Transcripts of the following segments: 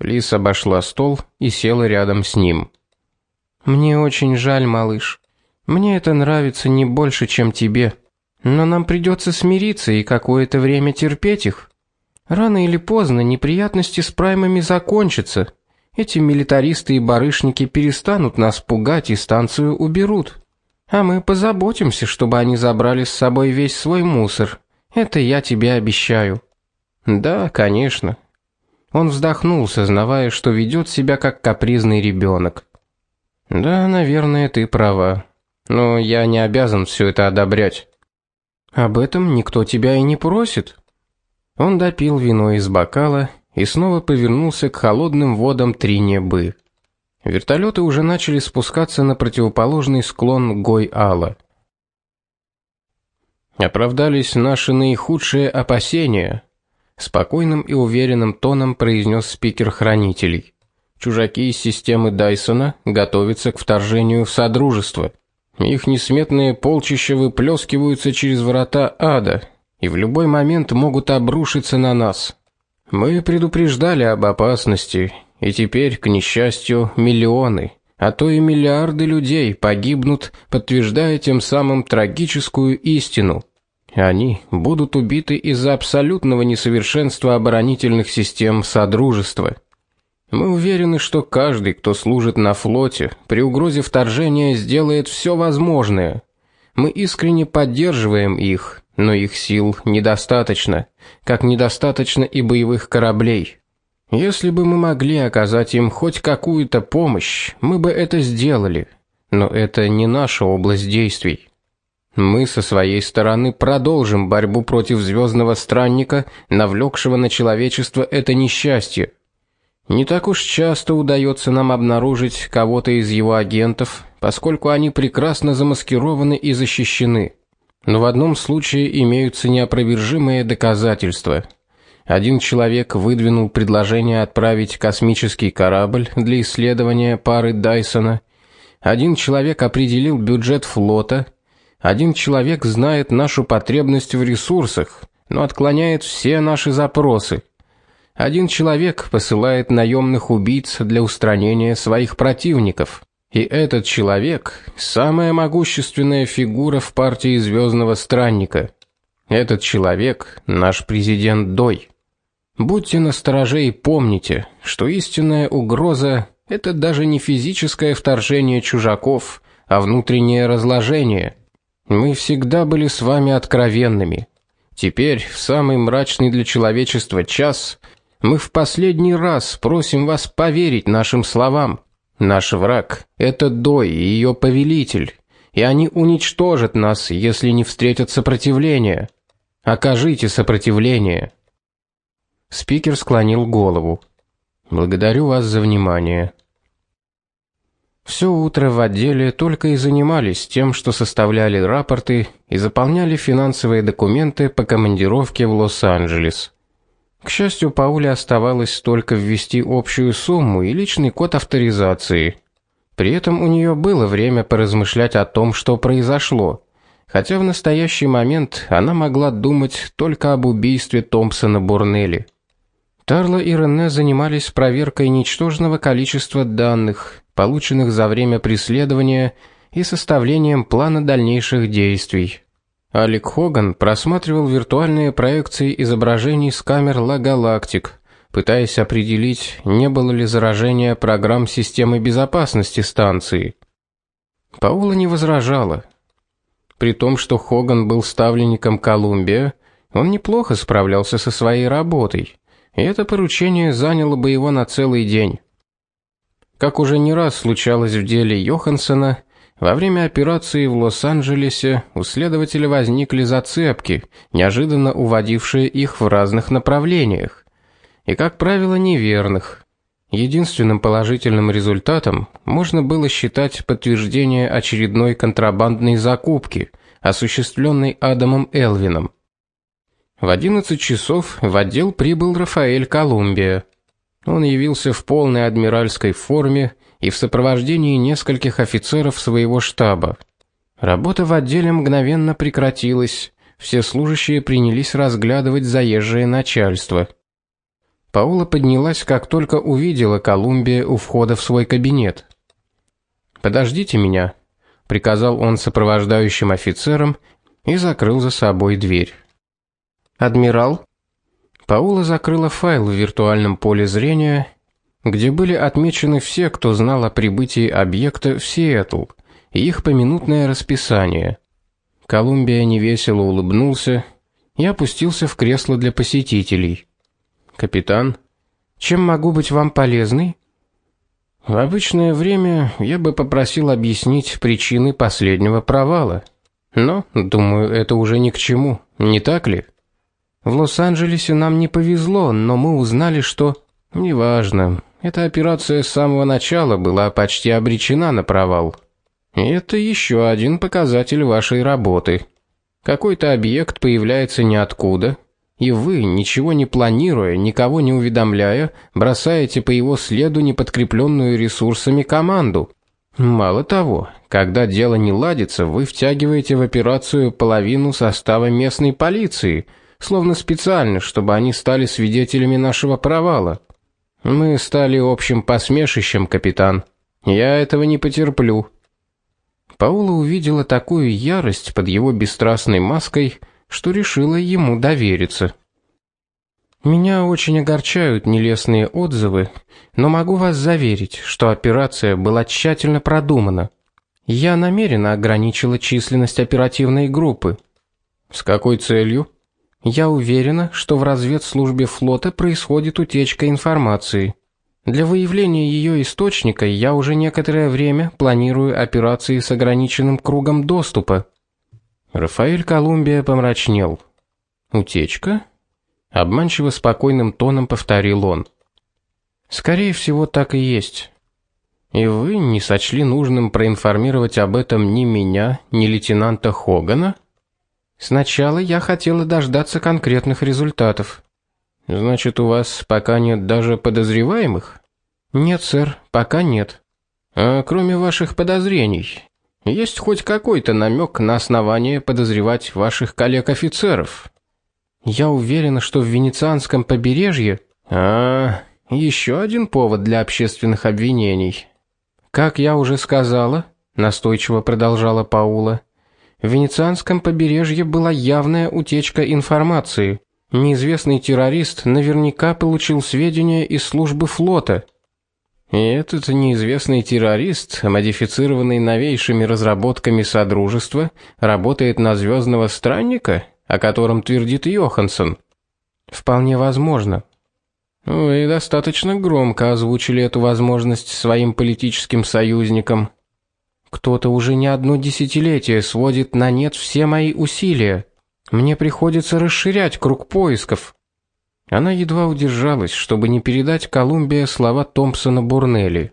Лис обошла стол и села рядом с ним. Мне очень жаль, малыш. Мне это нравится не больше, чем тебе. Но нам придется смириться и какое-то время терпеть их. Рано или поздно неприятности с праймами закончатся. Эти милитаристы и барышники перестанут нас пугать и станцию уберут. А мы позаботимся, чтобы они забрали с собой весь свой мусор. Это я тебе обещаю. Да, конечно. Он вздохнул, сознавая, что ведет себя как капризный ребенок. Да, наверное, ты права. Но я не обязан все это одобрять. Об этом никто тебя и не просит. Он допил вино из бокала и снова повернулся к холодным водам Тринебы. Вертолеты уже начали спускаться на противоположный склон Гой-Ала. Оправдались наши наихудшие опасения, спокойным и уверенным тоном произнес спикер хранителей. Чужаки из системы Дайсона готовятся к вторжению в содружество. Их несметные полчища выплескиваются через врата ада и в любой момент могут обрушиться на нас. Мы предупреждали об опасности, и теперь, к несчастью, миллионы, а то и миллиарды людей погибнут, подтверждая тем самым трагическую истину. Они будут убиты из-за абсолютного несовершенства оборонительных систем содружества. Мы уверены, что каждый, кто служит на флоте, при угрозе вторжения сделает все возможное. Мы искренне поддерживаем их, но их сил недостаточно, как недостаточно и боевых кораблей. Если бы мы могли оказать им хоть какую-то помощь, мы бы это сделали. Но это не наша область действий. Мы со своей стороны продолжим борьбу против звездного странника, навлекшего на человечество это несчастье. Не так уж часто удается нам обнаружить кого-то из его агентов, поскольку они прекрасно замаскированы и защищены. Но в одном случае имеются неопровержимые доказательства. Один человек выдвинул предложение отправить космический корабль для исследования пары Дайсона. Один человек определил бюджет флота. Один человек знает нашу потребность в ресурсах, но отклоняет все наши запросы. Один человек посылает наемных убийц для устранения своих противников. И этот человек самая могущественная фигура в партии Звездного странника. Этот человек наш президент Дой. Будьте настороже и помните, что истинная угроза это даже не физическое вторжение чужаков, а внутреннее разложение. Мы всегда были с вами откровенными. Теперь, в самый мрачный для человечества час, мы в последний раз просим вас поверить нашим словам. Наш враг это Дой и ее повелитель, и они уничтожат нас, если не встретят сопротивления. Окажите сопротивление. Спикер склонил голову. Благодарю вас за внимание. Все утро в отделе только и занимались тем, что составляли рапорты и заполняли финансовые документы по командировке в Лос-Анджелес. К счастью, Пауле оставалось только ввести общую сумму и личный код авторизации. При этом у нее было время поразмышлять о том, что произошло, хотя в настоящий момент она могла думать только об убийстве Томпсона Бурнелли. Тарла и Рене занимались проверкой ничтожного количества данных, полученных за время преследования, и составлением плана дальнейших действий. Алик Хоган просматривал виртуальные проекции изображений с камер Ла Галактик, пытаясь определить, не было ли заражения программ системы безопасности станции. Паула не возражала. При том, что Хоган был ставленником Колумбия, он неплохо справлялся со своей работой, и это поручение заняло бы его на целый день. Как уже не раз случалось в деле Йохансена, во время операции в Лос-Анджелесе у следователя возникли зацепки, неожиданно уводившие их в разных направлениях, и как правило, неверных. Единственным положительным результатом можно было считать подтверждение очередной контрабандной закупки, осуществленной Адамом Элвином. В 11 часов в отдел прибыл Рафаэль Колумбия. Он явился в полной адмиральской форме и в сопровождении нескольких офицеров своего штаба. Работа в отделе мгновенно прекратилась. Все служащие принялись разглядывать заезжее начальство. Паула поднялась, как только увидела Колумбия у входа в свой кабинет. Подождите меня, приказал он сопровождающим офицерам и закрыл за собой дверь. Адмирал Паула закрыла файл в виртуальном поле зрения, где были отмечены все, кто знал о прибытии объекта в Сиэтл, и их поминутное расписание. Колумбия невесело улыбнулся и опустился в кресло для посетителей. Капитан, чем могу быть вам полезной? В обычное время я бы попросил объяснить причины последнего провала. Но, думаю, это уже ни к чему, не так ли? В Лос-Анджелесе нам не повезло, но мы узнали, что неважно. Эта операция с самого начала была почти обречена на провал. И это еще один показатель вашей работы. Какой-то объект появляется ниоткуда, и вы, ничего не планируя, никого не уведомляя, бросаете по его следу неподкрепленную ресурсами команду. Мало того, когда дело не ладится, вы втягиваете в операцию половину состава местной полиции, словно специально, чтобы они стали свидетелями нашего провала. Мы стали общим посмешищем, капитан. Я этого не потерплю. Паула увидела такую ярость под его бесстрастной маской, что решила ему довериться. Меня очень огорчают нелестные отзывы, но могу вас заверить, что операция была тщательно продумана. Я намеренно ограничила численность оперативной группы. С какой целью? Я уверена, что в разведслужбе флота происходит утечка информации. Для выявления ее источника я уже некоторое время планирую операции с ограниченным кругом доступа. Рафаэль Колумбия помрачнел. Утечка? обманчиво спокойным тоном повторил он. Скорее всего, так и есть. И вы не сочли нужным проинформировать об этом ни меня, ни лейтенанта Хогана? Сначала я хотела дождаться конкретных результатов. Значит, у вас пока нет даже подозреваемых? Нет, сэр, пока нет. А кроме ваших подозрений, есть хоть какой-то намек на основание подозревать ваших коллег-офицеров? Я уверена, что в венецианском побережье а еще один повод для общественных обвинений. Как я уже сказала, настойчиво продолжала Паула, в венецианском побережье была явная утечка информации. Неизвестный террорист наверняка получил сведения из службы флота. И этот неизвестный террорист, модифицированный новейшими разработками содружества, работает на звездного странника, о котором твердит Йоханссон. Вполне возможно. Вы достаточно громко озвучили эту возможность своим политическим союзникам. Кто-то уже не одно десятилетие сводит на нет все мои усилия. Мне приходится расширять круг поисков. Она едва удержалась, чтобы не передать Колумбия слова Томпсона Бурнелли.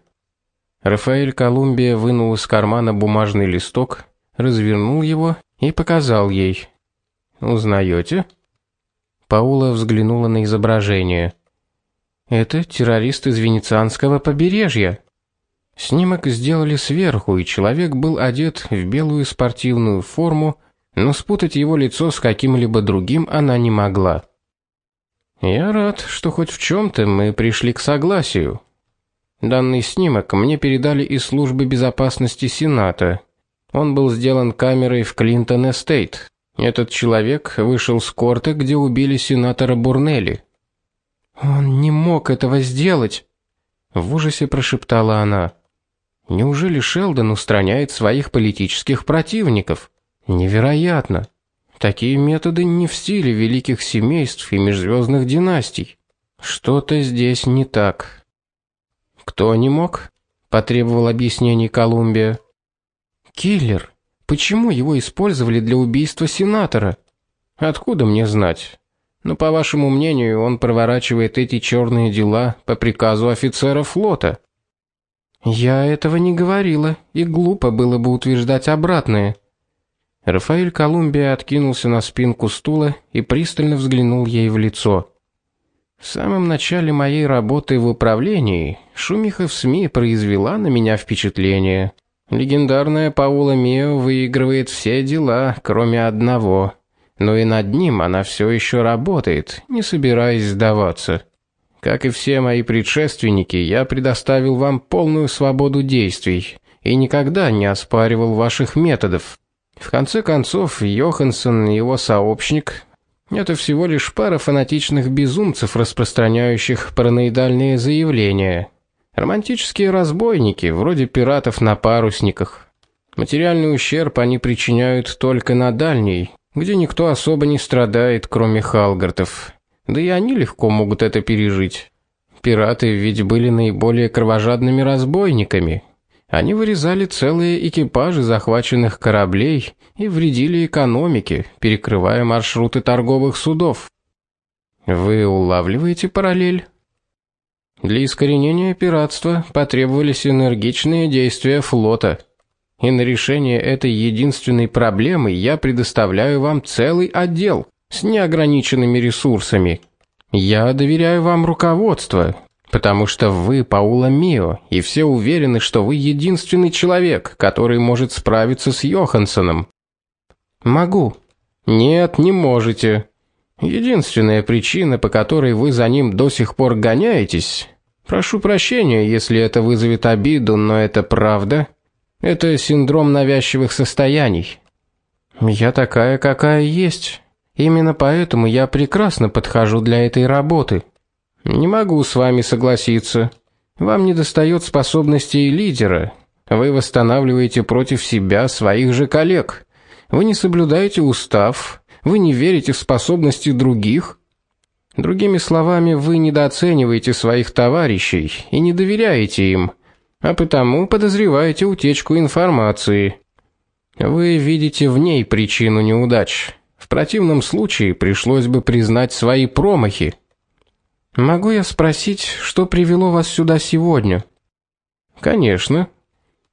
Рафаэль Колумбия вынул из кармана бумажный листок, развернул его и показал ей. Узнаете? Паула взглянула на изображение. Это террорист из венецианского побережья. Снимок сделали сверху, и человек был одет в белую спортивную форму, но спутать его лицо с каким-либо другим она не могла. Я рад, что хоть в чем то мы пришли к согласию. Данный снимок мне передали из службы безопасности Сената. Он был сделан камерой в Клинтон-эстейт. Этот человек вышел с корта, где убили сенатора Бурнелли. Он не мог этого сделать, в ужасе прошептала она. Неужели Шелдон устраняет своих политических противников? Невероятно. Такие методы не в стиле великих семейств и межзвездных династий. Что-то здесь не так. Кто не мог? потребовал объяснений Колумбия. Киллер. Почему его использовали для убийства сенатора? Откуда мне знать? Но по вашему мнению, он проворачивает эти черные дела по приказу офицера флота. Я этого не говорила, и глупо было бы утверждать обратное. Рафаэль Колумбия откинулся на спинку стула и пристально взглянул ей в лицо. В самом начале моей работы в управлении шумиха в СМИ произвела на меня впечатление. Легендарная Паула Мио выигрывает все дела, кроме одного. Но и над ним она все еще работает, не собираясь сдаваться. Как и все мои предшественники, я предоставил вам полную свободу действий и никогда не оспаривал ваших методов. В конце концов, Йоханссон и его сообщник это всего лишь пара фанатичных безумцев, распространяющих параноидальные заявления. Романтические разбойники, вроде пиратов на парусниках. Материальный ущерб они причиняют только на дальней, где никто особо не страдает, кроме халгартов. Да и они легко могут это пережить. Пираты ведь были наиболее кровожадными разбойниками. Они вырезали целые экипажи захваченных кораблей и вредили экономике, перекрывая маршруты торговых судов. Вы улавливаете параллель? Для искоренения пиратства потребовались энергичные действия флота. И на решение этой единственной проблемы я предоставляю вам целый отдел с неограниченными ресурсами. Я доверяю вам руководство, потому что вы Паула Мио, и все уверены, что вы единственный человек, который может справиться с Йохансеном. Могу. Нет, не можете. Единственная причина, по которой вы за ним до сих пор гоняетесь, прошу прощения, если это вызовет обиду, но это правда. Это синдром навязчивых состояний. Я такая, какая есть. Именно поэтому я прекрасно подхожу для этой работы. Не могу с вами согласиться. Вам недостает способностей лидера. Вы восстанавливаете против себя своих же коллег. Вы не соблюдаете устав, вы не верите в способности других. Другими словами, вы недооцениваете своих товарищей и не доверяете им, а потому подозреваете утечку информации. Вы видите в ней причину неудач. В противном случае пришлось бы признать свои промахи. Могу я спросить, что привело вас сюда сегодня? Конечно.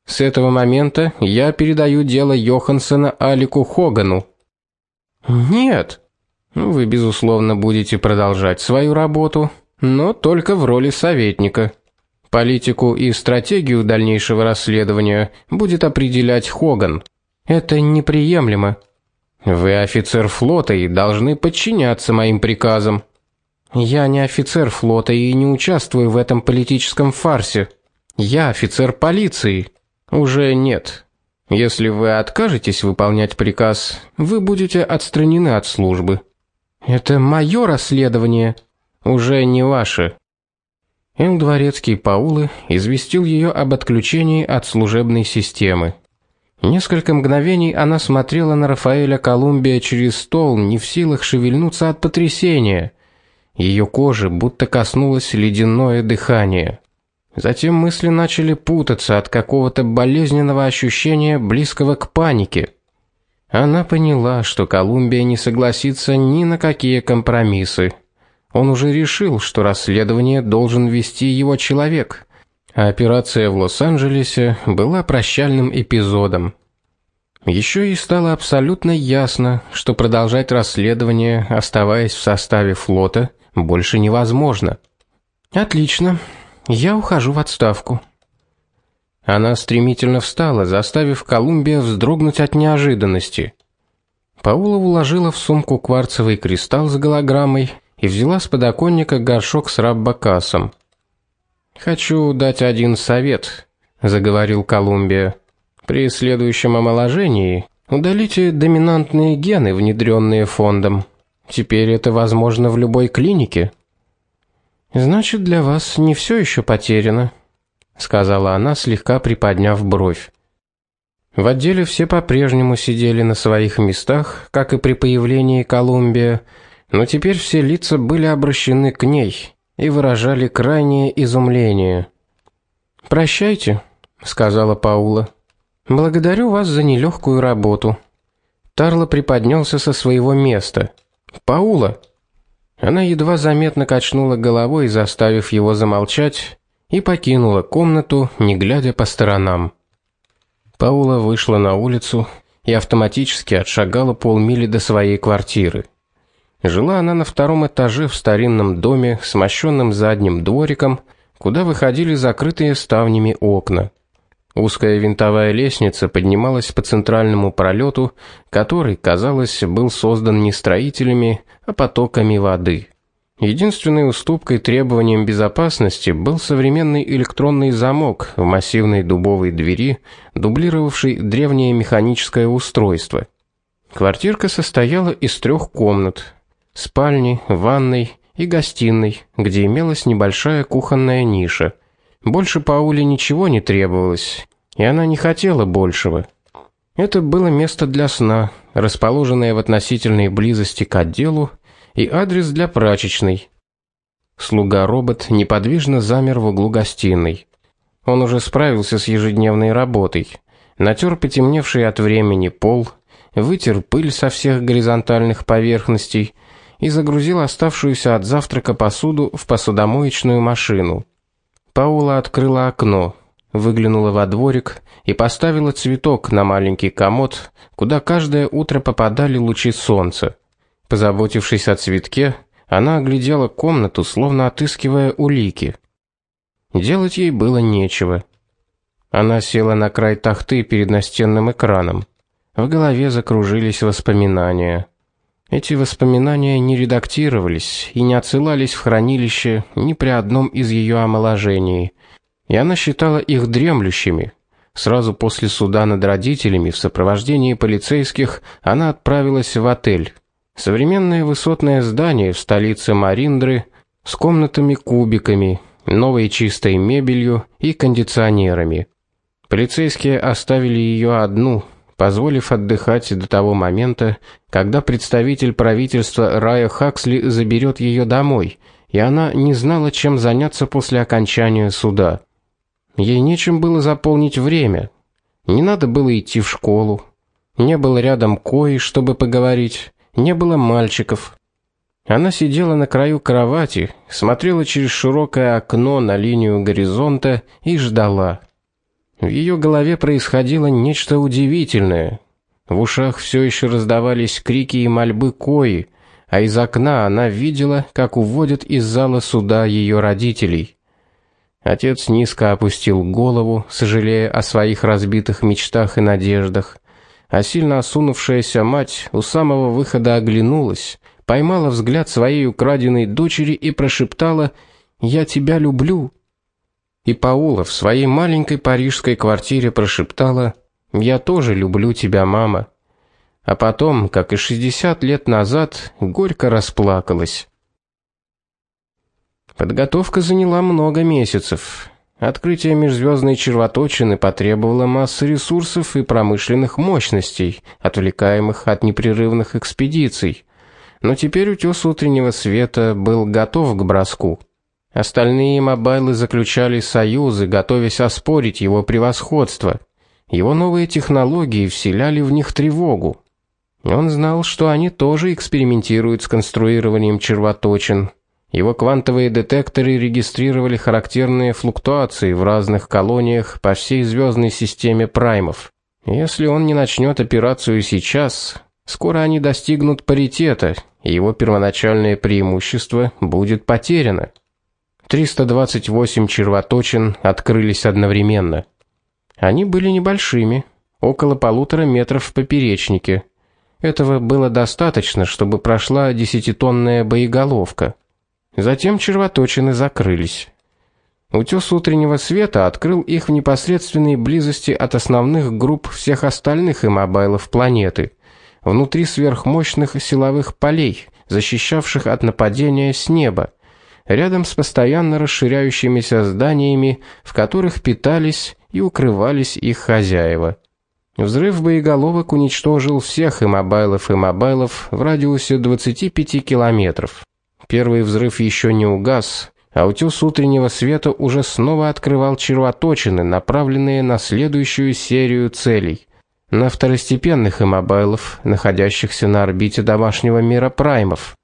С этого момента я передаю дело Йохансена Алику Хогану. Нет. Вы безусловно будете продолжать свою работу, но только в роли советника. Политику и стратегию дальнейшего расследования будет определять Хоган. Это неприемлемо. Вы офицер флота и должны подчиняться моим приказам. Я не офицер флота и не участвую в этом политическом фарсе. Я офицер полиции. Уже нет. Если вы откажетесь выполнять приказ, вы будете отстранены от службы. Это мое расследование, уже не ваше. Эл Дворецкий Паулы известил ее об отключении от служебной системы. Несколько мгновений она смотрела на Рафаэля Колумбия через стол, не в силах шевельнуться от потрясения. Ее кожи будто коснулось ледяное дыхание. Затем мысли начали путаться от какого-то болезненного ощущения, близкого к панике. Она поняла, что Колумбия не согласится ни на какие компромиссы. Он уже решил, что расследование должен вести его человек. А операция в Лос-Анджелесе была прощальным эпизодом. Еще и стало абсолютно ясно, что продолжать расследование, оставаясь в составе флота, больше невозможно. Отлично. Я ухожу в отставку. Она стремительно встала, заставив Колумбия вздрогнуть от неожиданности. Паула уложила в сумку кварцевый кристалл с голограммой и взяла с подоконника горшок с раббакасом. Хочу дать один совет, заговорил Колумбия. При следующем омоложении удалите доминантные гены, внедренные фондом. Теперь это возможно в любой клинике. Значит, для вас не все еще потеряно, сказала она, слегка приподняв бровь. В отделе все по-прежнему сидели на своих местах, как и при появлении Колумбия, но теперь все лица были обращены к ней и выражали крайнее изумление. "Прощайте", сказала Паула. "Благодарю вас за нелегкую работу". Тарло приподнялся со своего места. Паула. Она едва заметно качнула головой, заставив его замолчать, и покинула комнату, не глядя по сторонам. Паула вышла на улицу и автоматически отшагала полмили до своей квартиры. Жила она на втором этаже в старинном доме с мощенным задним двориком, куда выходили закрытые ставнями окна. Узкая винтовая лестница поднималась по центральному пролету, который, казалось, был создан не строителями, а потоками воды. Единственной уступкой требованиям безопасности был современный электронный замок в массивной дубовой двери, дублировавший древнее механическое устройство. Квартирка состояла из трех комнат: спальни, ванной и гостиной, где имелась небольшая кухонная ниша. Больше Пауле ничего не требовалось, и она не хотела большего. Это было место для сна, расположенное в относительной близости к отделу и адрес для прачечной. Слуга-робот неподвижно замер в углу гостиной. Он уже справился с ежедневной работой. Натер потемневший от времени пол, вытер пыль со всех горизонтальных поверхностей и загрузил оставшуюся от завтрака посуду в посудомоечную машину. Паула открыла окно, выглянула во дворик и поставила цветок на маленький комод, куда каждое утро попадали лучи солнца. Позаботившись о цветке, она оглядела комнату, словно отыскивая улики. Делать ей было нечего. Она села на край тахты перед настенным экраном. В голове закружились воспоминания. Эти воспоминания не редактировались и не отсылались в хранилище ни при одном из ее омоложений, и она считала их дремлющими. Сразу после суда над родителями в сопровождении полицейских она отправилась в отель. Современное высотное здание в столице Мариндры с комнатами-кубиками, новой чистой мебелью и кондиционерами. Полицейские оставили ее одну, позволив отдыхать до того момента, когда представитель правительства Рая Хаксли заберет ее домой, и она не знала, чем заняться после окончания суда. Ей нечем было заполнить время. Не надо было идти в школу. Не было рядом кои, чтобы поговорить не было мальчиков. Она сидела на краю кровати, смотрела через широкое окно на линию горизонта и ждала. В ее голове происходило нечто удивительное. В ушах все еще раздавались крики и мольбы Кои, а из окна она видела, как уводят из зала суда ее родителей. Отец низко опустил голову, сожалея о своих разбитых мечтах и надеждах а сильно осунувшаяся мать у самого выхода оглянулась, поймала взгляд своей украденной дочери и прошептала: "Я тебя люблю". И Паула в своей маленькой парижской квартире прошептала: "Я тоже люблю тебя, мама". А потом, как и 60 лет назад, горько расплакалась. Подготовка заняла много месяцев. Открытие межзвездной червоточины потребовало массы ресурсов и промышленных мощностей, отвлекаемых от непрерывных экспедиций. Но теперь утес утреннего света был готов к броску. Остальные мобайлы заключали союзы, готовясь оспорить его превосходство. Его новые технологии вселяли в них тревогу. Он знал, что они тоже экспериментируют с конструированием червоточин, его квантовые детекторы регистрировали характерные флуктуации в разных колониях по всей звездной системе праймов. Если он не начнет операцию сейчас, скоро они достигнут паритета, и его первоначальное преимущество будет потеряно. 328 червоточин открылись одновременно. Они были небольшими, около полутора метров в поперечнике. Этого было достаточно, чтобы прошла десятитонная боеголовка. Затем червоточины закрылись. Утес утреннего света открыл их в непосредственной близости от основных групп всех остальных иммобайлов планеты, внутри сверхмощных силовых полей, защищавших от нападения с неба, рядом с постоянно расширяющимися зданиями, в которых питались и укрывались их хозяева. Взрыв боеголовок уничтожил всех иммобайлов и мобайлов в радиусе 25 километров. Первый взрыв еще не угас, а утес утреннего света уже снова открывал червоточины, направленные на следующую серию целей на второстепенных иммобайлов, находящихся на орбите домашнего мира праймов.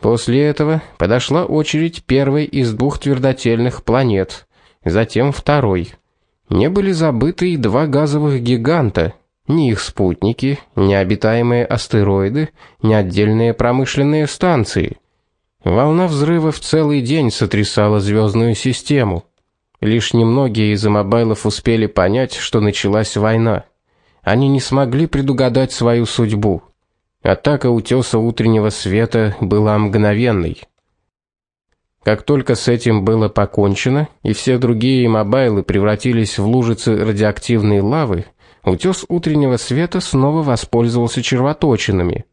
После этого подошла очередь первой из двух твердотельных планет, затем второй. Не были забыты и два газовых гиганта, ни их спутники, ни обитаемые астероиды, ни отдельные промышленные станции. Волна взрывов целый день сотрясала звездную систему. Лишь немногие из мобайлов успели понять, что началась война. Они не смогли предугадать свою судьбу. Атака утеса утреннего света была мгновенной. Как только с этим было покончено, и все другие мобайлы превратились в лужицы радиоактивной лавы, утес утреннего света снова воспользовался червоточинами.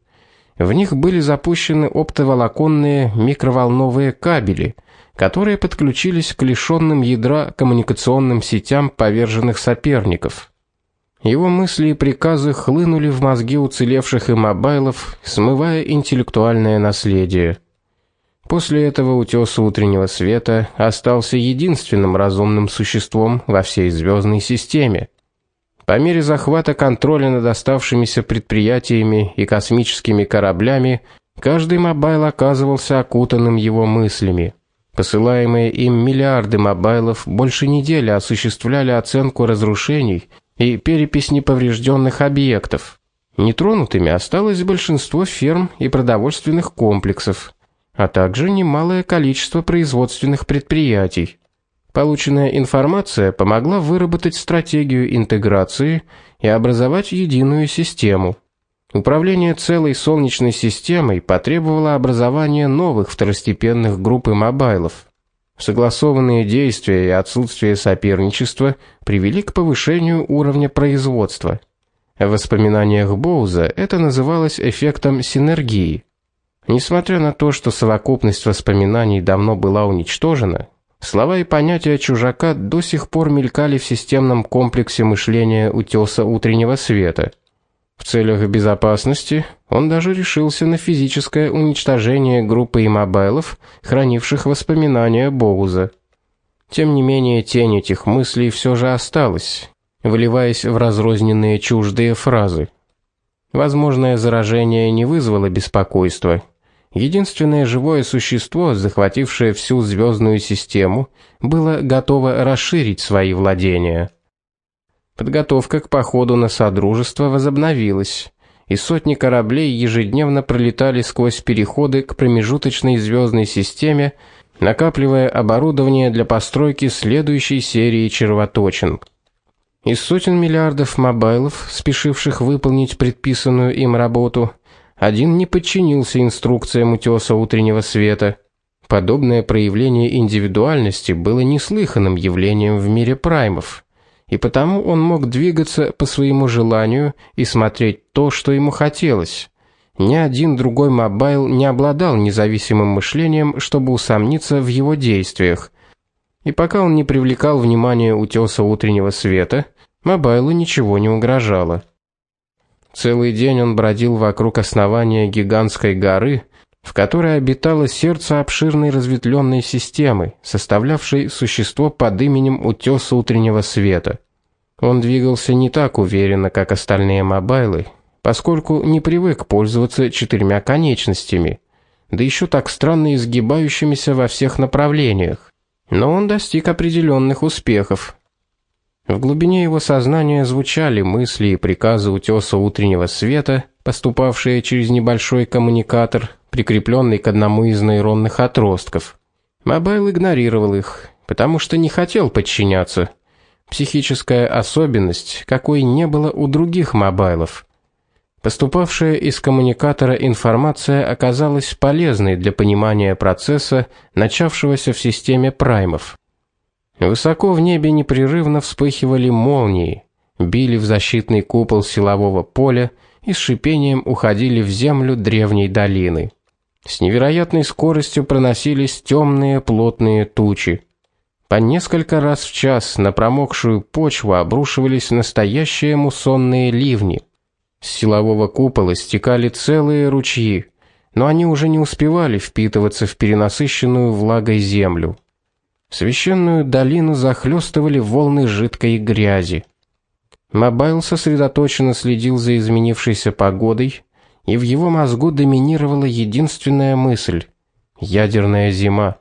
В них были запущены оптоволоконные микроволновые кабели, которые подключились к лишенным ядра коммуникационным сетям поверженных соперников. Его мысли и приказы хлынули в мозги уцелевших и мобайлов, смывая интеллектуальное наследие. После этого утёс утреннего света остался единственным разумным существом во всей звездной системе. По мере захвата контроля над оставшимися предприятиями и космическими кораблями, каждый мобайл оказывался окутанным его мыслями. Посылаемые им миллиарды мобайлов больше недели осуществляли оценку разрушений и перепись неповрежденных объектов. Нетронутыми осталось большинство ферм и продовольственных комплексов, а также немалое количество производственных предприятий. Полученная информация помогла выработать стратегию интеграции и образовать единую систему. Управление целой солнечной системой потребовало образования новых второстепенных групп мобайлов. Согласованные действия и отсутствие соперничества привели к повышению уровня производства. В воспоминаниях Боуза это называлось эффектом синергии. Несмотря на то, что совокупность воспоминаний давно была уничтожена, слова и понятия чужака до сих пор мелькали в системном комплексе мышления утёса утреннего света. В целях безопасности он даже решился на физическое уничтожение группы иммобайлов, хранивших воспоминания Боуза. Тем не менее, тень этих мыслей все же осталась, выливаясь в разрозненные чуждые фразы. Возможное заражение не вызвало беспокойства, Единственное живое существо, захватившее всю звездную систему, было готово расширить свои владения. Подготовка к походу на содружество возобновилась, и сотни кораблей ежедневно пролетали сквозь переходы к промежуточной звездной системе, накапливая оборудование для постройки следующей серии червоточин. Из сотен миллиардов мобайлов, спешивших выполнить предписанную им работу, один не подчинился инструкциям утёса утреннего света. Подобное проявление индивидуальности было неслыханным явлением в мире праймов, и потому он мог двигаться по своему желанию и смотреть то, что ему хотелось. Ни один другой мобайл не обладал независимым мышлением, чтобы усомниться в его действиях. И пока он не привлекал внимания утёса утреннего света, мобайлу ничего не угрожало. Целый день он бродил вокруг основания гигантской горы, в которой обитало сердце обширной разветвленной системы, составлявшей существо под именем Утёса утреннего света. Он двигался не так уверенно, как остальные мобайлы, поскольку не привык пользоваться четырьмя конечностями, да еще так странно изгибающимися во всех направлениях. Но он достиг определенных успехов. В глубине его сознания звучали мысли и приказы утёса утреннего света, поступавшие через небольшой коммуникатор, прикрепленный к одному из нейронных отростков. Мобайл игнорировал их, потому что не хотел подчиняться. Психическая особенность, какой не было у других мобайлов. Поступавшая из коммуникатора информация оказалась полезной для понимания процесса, начавшегося в системе праймов. Высоко в небе непрерывно вспыхивали молнии, били в защитный купол силового поля и с шипением уходили в землю древней долины. С невероятной скоростью проносились темные плотные тучи. По несколько раз в час на промокшую почву обрушивались настоящие муссонные ливни. С силового купола стекали целые ручьи, но они уже не успевали впитываться в перенасыщенную влагой землю. Священную долину захлестывали волны жидкой грязи. Мобайл сосредоточенно следил за изменившейся погодой, и в его мозгу доминировала единственная мысль: ядерная зима.